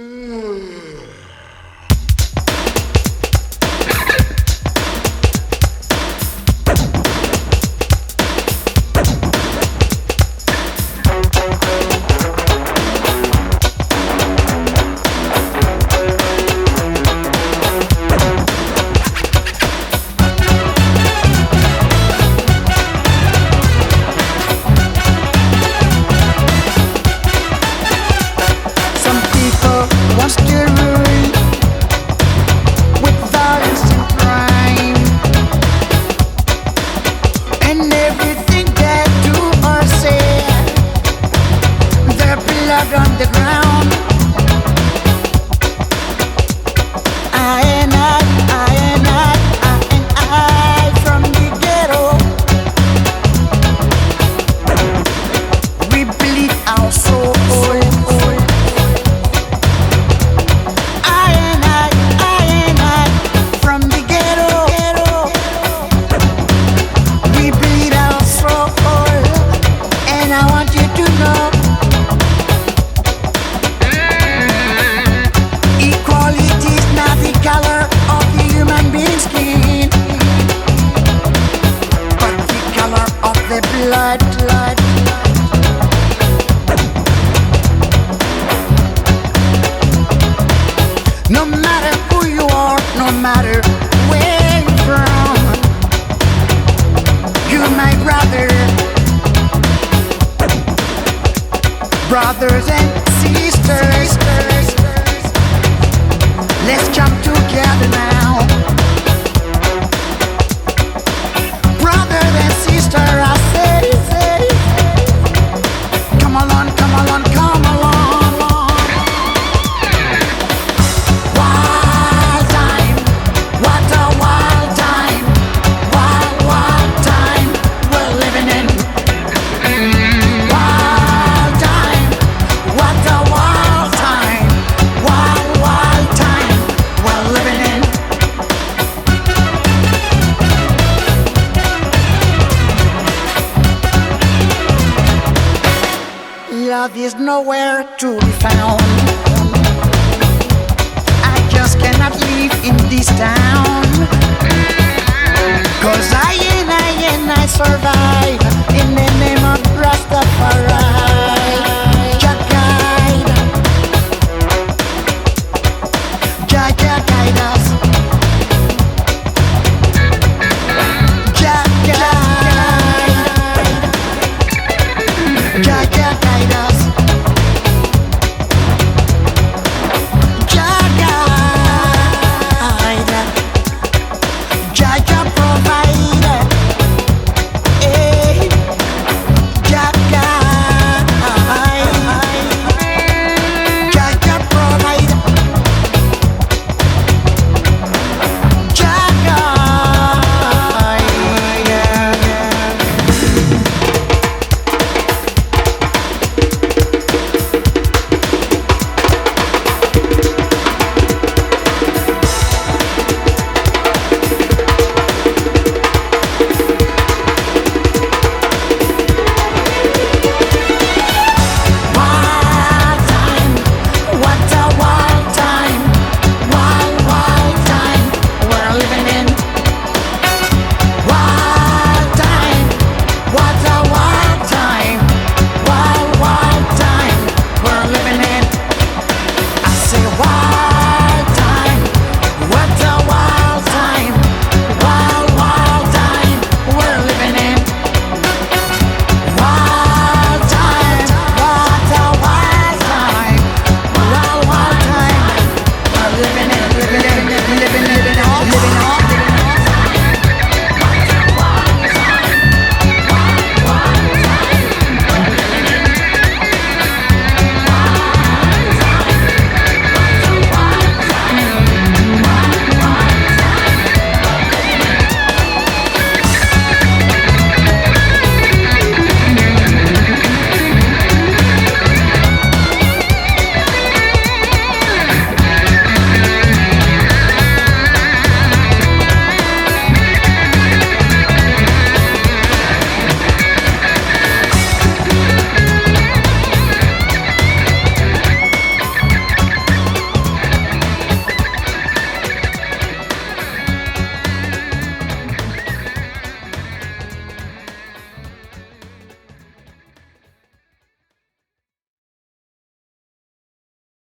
음... and everything that you are saying. Blood on the ground. I brothers and sisters. Let's jump together now. Brother and sister, I say, say. come along, come along. love is nowhere to be found. I just cannot live in this town. Cause I